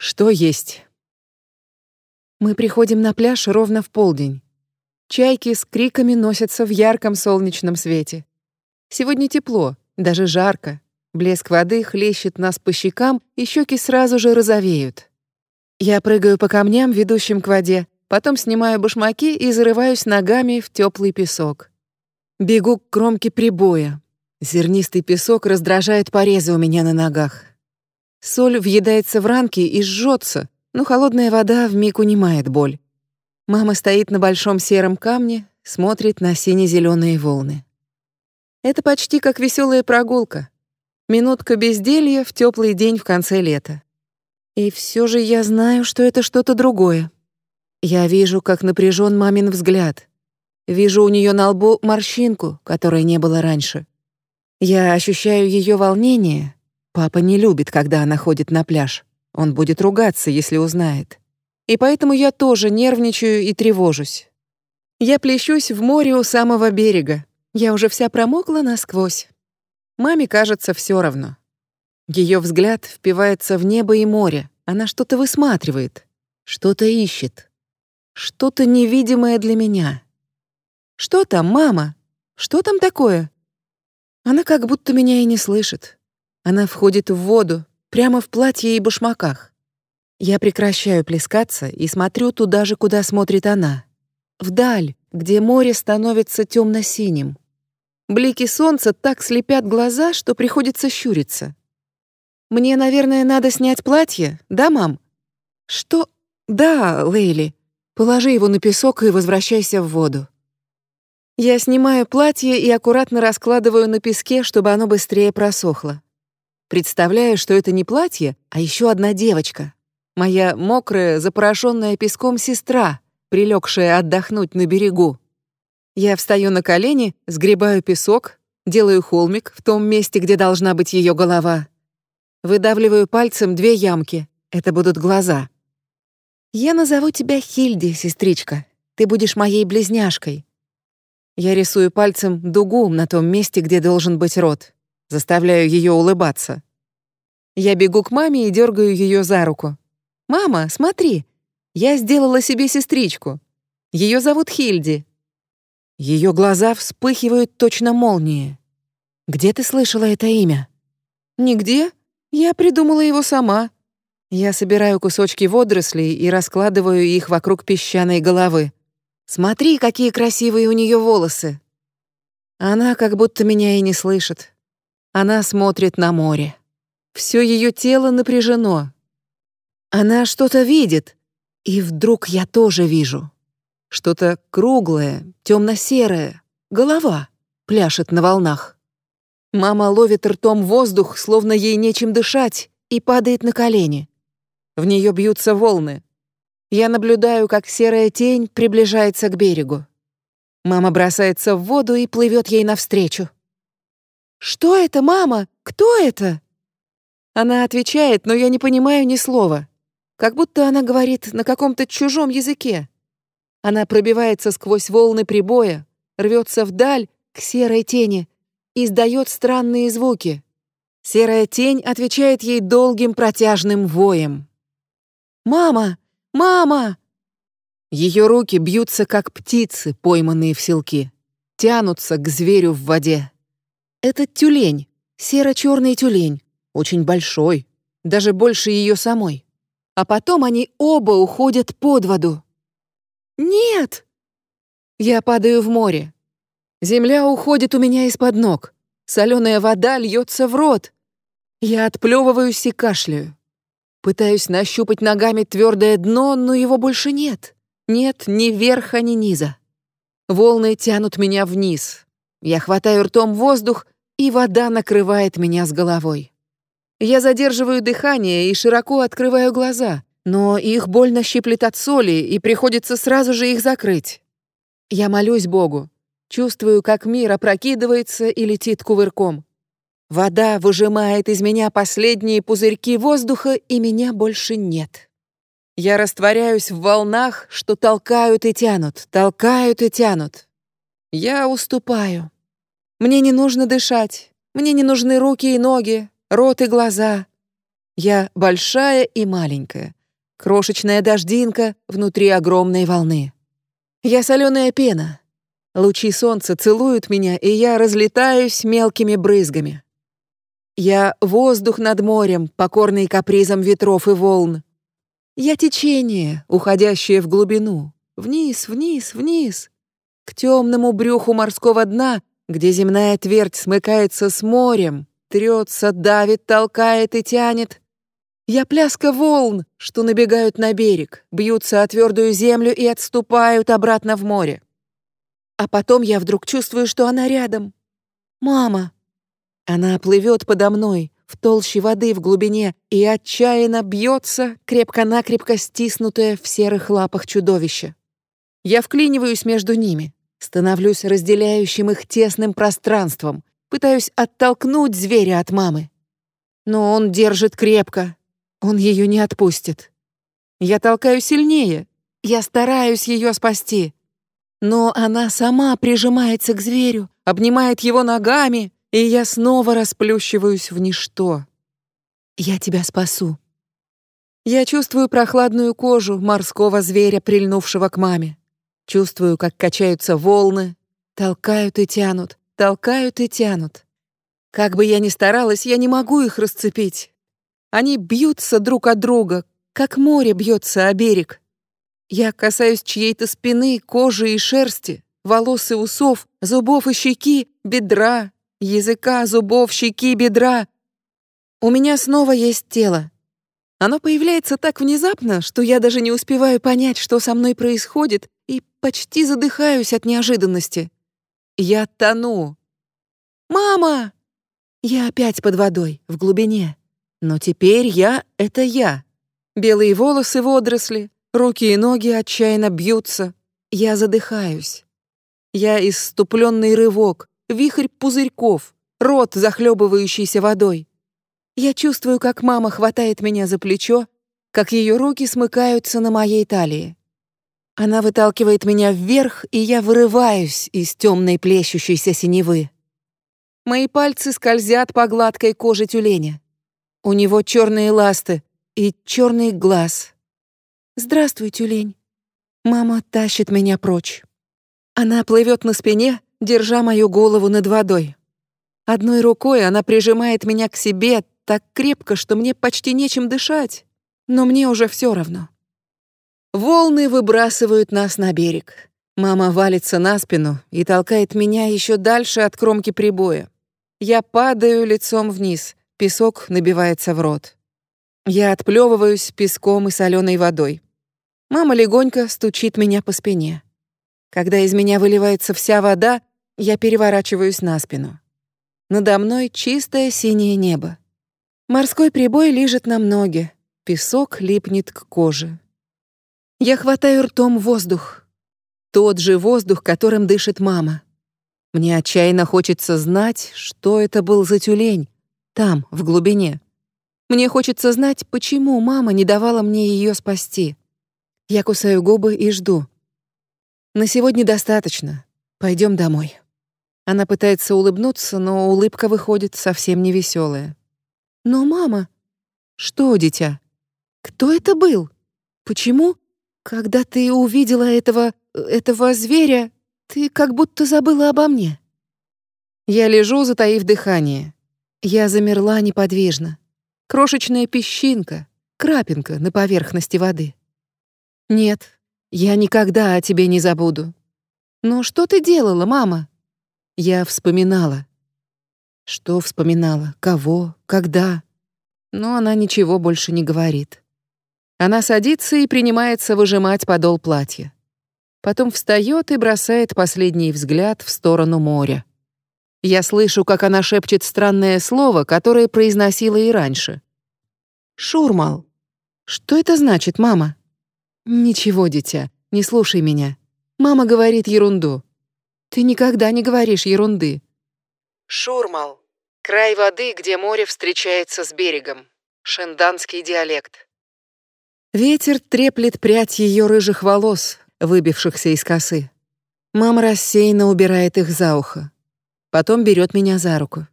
Что есть? Мы приходим на пляж ровно в полдень. Чайки с криками носятся в ярком солнечном свете. Сегодня тепло, даже жарко. Блеск воды хлещет нас по щекам, и щеки сразу же розовеют. Я прыгаю по камням, ведущим к воде, потом снимаю башмаки и зарываюсь ногами в теплый песок. Бегу к кромке прибоя. Зернистый песок раздражает порезы у меня на ногах. Соль въедается в ранки и жжется, но холодная вода вмиг унимает боль. Мама стоит на большом сером камне, смотрит на сине-зеленые волны. Это почти как веселая прогулка. Минутка безделья в теплый день в конце лета. И все же я знаю, что это что-то другое. Я вижу, как напряжен мамин взгляд. Вижу у нее на лбу морщинку, которой не было раньше. Я ощущаю ее волнение. Папа не любит, когда она ходит на пляж. Он будет ругаться, если узнает. И поэтому я тоже нервничаю и тревожусь. Я плещусь в море у самого берега. Я уже вся промокла насквозь. Маме кажется все равно. Ее взгляд впивается в небо и море. Она что-то высматривает, что-то ищет. Что-то невидимое для меня. Что там, мама? Что там такое? Она как будто меня и не слышит. Она входит в воду, прямо в платье и башмаках. Я прекращаю плескаться и смотрю туда же, куда смотрит она. Вдаль, где море становится темно-синим. Блики солнца так слепят глаза, что приходится щуриться. Мне, наверное, надо снять платье, да, мам? Что? Да, Лейли. Положи его на песок и возвращайся в воду. Я снимаю платье и аккуратно раскладываю на песке, чтобы оно быстрее просохло. Представляю, что это не платье, а еще одна девочка. Моя мокрая, запорошенная песком сестра, прилегшая отдохнуть на берегу. Я встаю на колени, сгребаю песок, делаю холмик в том месте, где должна быть ее голова. Выдавливаю пальцем две ямки. Это будут глаза. Я назову тебя Хильди, сестричка. Ты будешь моей близняшкой. Я рисую пальцем дугу на том месте, где должен быть рот. Заставляю ее улыбаться. Я бегу к маме и дергаю ее за руку. «Мама, смотри, я сделала себе сестричку. Ее зовут Хильди». Ее глаза вспыхивают точно молнии. «Где ты слышала это имя?» «Нигде. Я придумала его сама». Я собираю кусочки водорослей и раскладываю их вокруг песчаной головы. «Смотри, какие красивые у нее волосы!» Она как будто меня и не слышит. Она смотрит на море. Все ее тело напряжено, она что-то видит, и вдруг я тоже вижу. Что-то круглое, темно-серое, голова пляшет на волнах. Мама ловит ртом воздух, словно ей нечем дышать, и падает на колени. В нее бьются волны. Я наблюдаю, как серая тень приближается к берегу. Мама бросается в воду и плывет ей навстречу. «Что это, мама? Кто это?» Она отвечает, но я не понимаю ни слова. Как будто она говорит на каком-то чужом языке. Она пробивается сквозь волны прибоя, рвется вдаль к серой тени и издает странные звуки. Серая тень отвечает ей долгим протяжным воем. «Мама! Мама!» Ее руки бьются, как птицы, пойманные в селки, тянутся к зверю в воде. Это тюлень, серо-черный тюлень, очень большой, даже больше ее самой а потом они оба уходят под воду. Нет! Я падаю в море. Земля уходит у меня из-под ног. Соленая вода льется в рот. Я отплевываюсь и кашляю. Пытаюсь нащупать ногами твердое дно, но его больше нет. Нет ни верха, ни низа. Волны тянут меня вниз. Я хватаю ртом воздух, и вода накрывает меня с головой. Я задерживаю дыхание и широко открываю глаза, но их больно щиплет от соли, и приходится сразу же их закрыть. Я молюсь Богу, чувствую, как мир опрокидывается и летит кувырком. Вода выжимает из меня последние пузырьки воздуха, и меня больше нет. Я растворяюсь в волнах, что толкают и тянут, толкают и тянут. Я уступаю. Мне не нужно дышать, мне не нужны руки и ноги, рот и глаза. Я большая и маленькая, крошечная дождинка внутри огромной волны. Я соленая пена. Лучи солнца целуют меня, и я разлетаюсь мелкими брызгами. Я воздух над морем, покорный капризам ветров и волн. Я течение, уходящее в глубину, вниз, вниз, вниз, к темному брюху морского дна, где земная твердь смыкается с морем, трется, давит, толкает и тянет. Я пляска волн, что набегают на берег, бьются о твердую землю и отступают обратно в море. А потом я вдруг чувствую, что она рядом. Мама. Она плывет подо мной, в толще воды в глубине и отчаянно бьется, крепко-накрепко стиснутое в серых лапах чудовище. Я вклиниваюсь между ними, становлюсь разделяющим их тесным пространством, пытаюсь оттолкнуть зверя от мамы. Но он держит крепко, он ее не отпустит. Я толкаю сильнее, я стараюсь ее спасти. Но она сама прижимается к зверю, обнимает его ногами, и я снова расплющиваюсь в ничто. Я тебя спасу. Я чувствую прохладную кожу морского зверя, прильнувшего к маме. Чувствую, как качаются волны, толкают и тянут, толкают и тянут. Как бы я ни старалась, я не могу их расцепить. Они бьются друг от друга, как море бьется о берег. Я касаюсь чьей-то спины, кожи и шерсти, волос и усов, зубов и щеки, бедра, языка, зубов, щеки, бедра. У меня снова есть тело. Оно появляется так внезапно, что я даже не успеваю понять, что со мной происходит, и почти задыхаюсь от неожиданности. Я тону. «Мама!» Я опять под водой, в глубине. Но теперь я — это я. Белые волосы водоросли, руки и ноги отчаянно бьются. Я задыхаюсь. Я исступленный рывок, вихрь пузырьков, рот, захлебывающийся водой. Я чувствую, как мама хватает меня за плечо, как ее руки смыкаются на моей талии. Она выталкивает меня вверх, и я вырываюсь из темной плещущейся синевы. Мои пальцы скользят по гладкой коже тюленя. У него черные ласты и черный глаз. «Здравствуй, тюлень». Мама тащит меня прочь. Она плывет на спине, держа мою голову над водой. Одной рукой она прижимает меня к себе так крепко, что мне почти нечем дышать, но мне уже все равно. Волны выбрасывают нас на берег. Мама валится на спину и толкает меня еще дальше от кромки прибоя. Я падаю лицом вниз, песок набивается в рот. Я отплевываюсь песком и соленой водой. Мама легонько стучит меня по спине. Когда из меня выливается вся вода, я переворачиваюсь на спину. Надо мной чистое синее небо. Морской прибой лежит на ноги, песок липнет к коже. Я хватаю ртом воздух. Тот же воздух, которым дышит мама. Мне отчаянно хочется знать, что это был за тюлень, там, в глубине. Мне хочется знать, почему мама не давала мне ее спасти. Я кусаю губы и жду. На сегодня достаточно. Пойдем домой. Она пытается улыбнуться, но улыбка выходит совсем невеселая. «Но, мама...» «Что, дитя? Кто это был? Почему? Когда ты увидела этого... этого зверя, ты как будто забыла обо мне». Я лежу, затаив дыхание. Я замерла неподвижно. Крошечная песчинка, крапинка на поверхности воды. «Нет, я никогда о тебе не забуду». «Ну что ты делала, мама?» Я вспоминала. Что вспоминала? Кого? Когда? Но она ничего больше не говорит. Она садится и принимается выжимать подол платья. Потом встает и бросает последний взгляд в сторону моря. Я слышу, как она шепчет странное слово, которое произносила и раньше. «Шурмал». «Что это значит, мама?» «Ничего, дитя, не слушай меня. Мама говорит ерунду. Ты никогда не говоришь ерунды. Шурмал. Край воды, где море встречается с берегом. Шенданский диалект. Ветер треплет прядь ее рыжих волос, выбившихся из косы. Мама рассеянно убирает их за ухо. Потом берет меня за руку.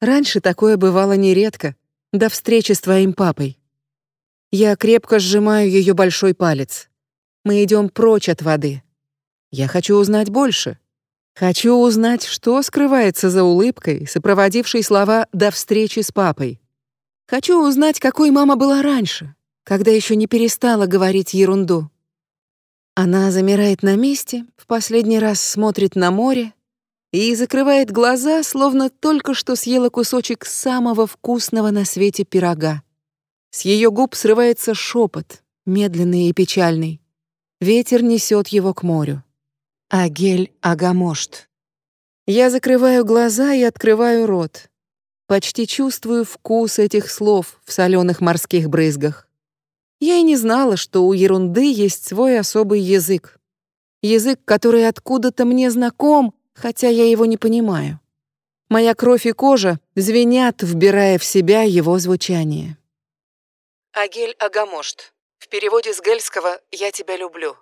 Раньше такое бывало нередко, До встречи с твоим папой. Я крепко сжимаю ее большой палец. Мы идем прочь от воды. Я хочу узнать больше. Хочу узнать, что скрывается за улыбкой, сопроводившей слова «до встречи с папой». Хочу узнать, какой мама была раньше, когда еще не перестала говорить ерунду. Она замирает на месте, в последний раз смотрит на море и закрывает глаза, словно только что съела кусочек самого вкусного на свете пирога. С ее губ срывается шепот, медленный и печальный. Ветер несет его к морю. Агель Агамошт. Я закрываю глаза и открываю рот. Почти чувствую вкус этих слов в соленых морских брызгах. Я и не знала, что у ерунды есть свой особый язык. Язык, который откуда-то мне знаком, хотя я его не понимаю. Моя кровь и кожа звенят, вбирая в себя его звучание. Агель Агамошт. В переводе с гельского «Я тебя люблю».